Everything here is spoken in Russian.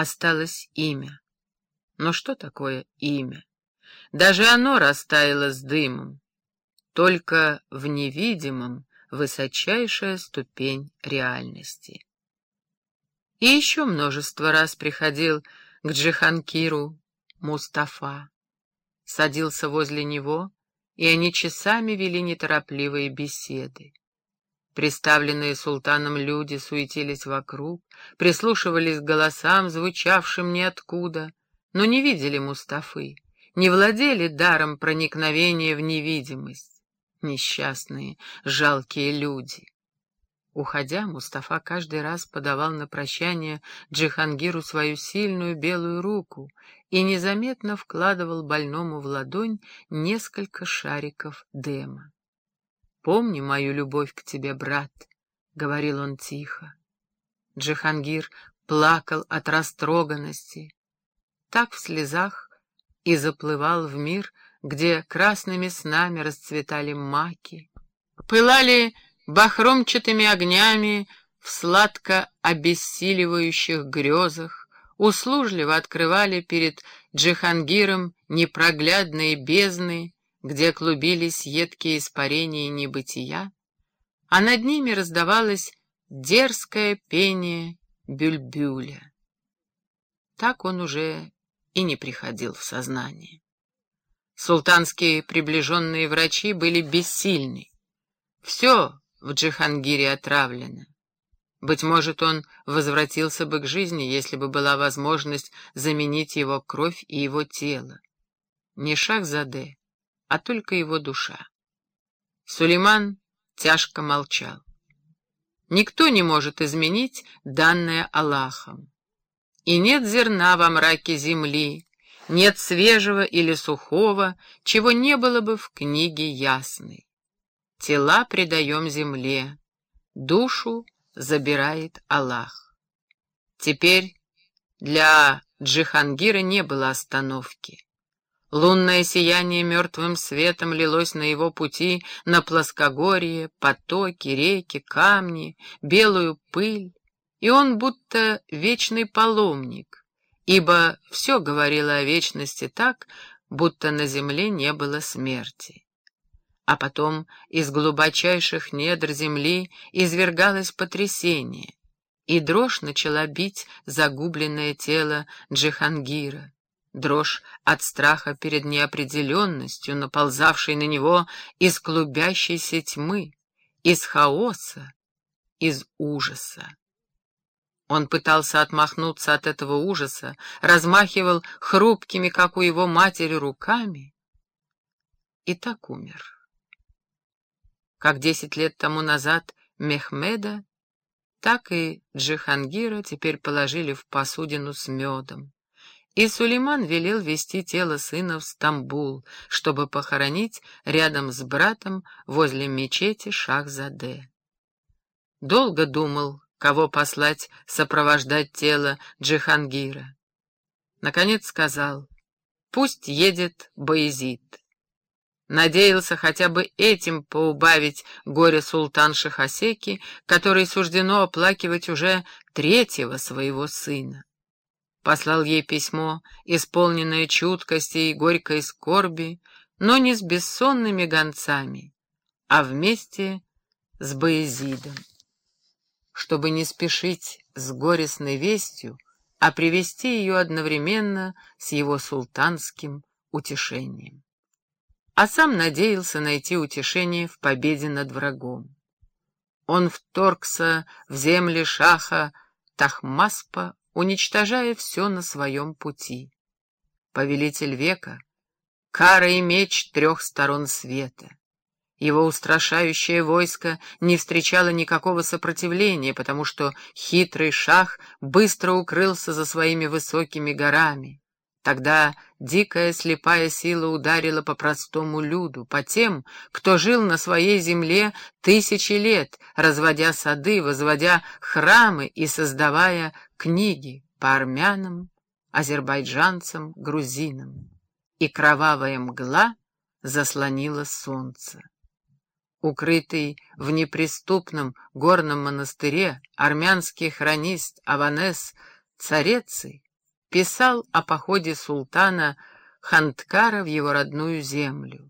осталось имя. Но что такое имя? Даже оно растаяло с дымом. Только в невидимом высочайшая ступень реальности. И еще множество раз приходил к Джиханкиру Мустафа, садился возле него, и они часами вели неторопливые беседы. Приставленные султаном люди суетились вокруг, прислушивались к голосам, звучавшим ниоткуда, но не видели Мустафы, не владели даром проникновения в невидимость. Несчастные, жалкие люди. Уходя, Мустафа каждый раз подавал на прощание Джихангиру свою сильную белую руку и незаметно вкладывал больному в ладонь несколько шариков дема. «Помни мою любовь к тебе, брат», — говорил он тихо. Джихангир плакал от растроганности. Так в слезах и заплывал в мир, где красными снами расцветали маки. Пылали бахромчатыми огнями в сладко обессиливающих грезах, услужливо открывали перед Джихангиром непроглядные бездны, где клубились едкие испарения небытия, а над ними раздавалось дерзкое пение бюльбюля. Так он уже и не приходил в сознание. Султанские приближенные врачи были бессильны. Все в Джихангире отравлено. Быть может, он возвратился бы к жизни, если бы была возможность заменить его кровь и его тело. Не Шахзаде, а только его душа. Сулейман тяжко молчал. Никто не может изменить данное Аллахом. И нет зерна во мраке земли, нет свежего или сухого, чего не было бы в книге ясной. Тела предаем земле, душу забирает Аллах. Теперь для Джихангира не было остановки. Лунное сияние мертвым светом лилось на его пути на плоскогорье, потоки, реки, камни, белую пыль, и он будто вечный паломник, ибо все говорило о вечности так, будто на земле не было смерти а потом из глубочайших недр земли извергалось потрясение, и дрожь начала бить загубленное тело Джихангира. Дрожь от страха перед неопределенностью, наползавшей на него из клубящейся тьмы, из хаоса, из ужаса. Он пытался отмахнуться от этого ужаса, размахивал хрупкими, как у его матери, руками, и так умер как десять лет тому назад Мехмеда, так и Джихангира теперь положили в посудину с медом. И Сулейман велел вести тело сына в Стамбул, чтобы похоронить рядом с братом возле мечети Шахзаде. Долго думал, кого послать сопровождать тело Джихангира. Наконец сказал, пусть едет Боязид. Надеялся хотя бы этим поубавить горе султан Шахасеки, которой суждено оплакивать уже третьего своего сына. Послал ей письмо, исполненное чуткости и горькой скорби, но не с бессонными гонцами, а вместе с Боязидом. Чтобы не спешить с горестной вестью, а привести ее одновременно с его султанским утешением а сам надеялся найти утешение в победе над врагом. Он вторгся в земли шаха Тахмаспа, уничтожая все на своем пути. Повелитель века — кара и меч трех сторон света. Его устрашающее войско не встречало никакого сопротивления, потому что хитрый шах быстро укрылся за своими высокими горами. Тогда дикая слепая сила ударила по простому люду, по тем, кто жил на своей земле тысячи лет, разводя сады, возводя храмы и создавая книги по армянам, азербайджанцам, грузинам. И кровавая мгла заслонила солнце. Укрытый в неприступном горном монастыре армянский хронист Аванес Цареций писал о походе султана Ханткара в его родную землю.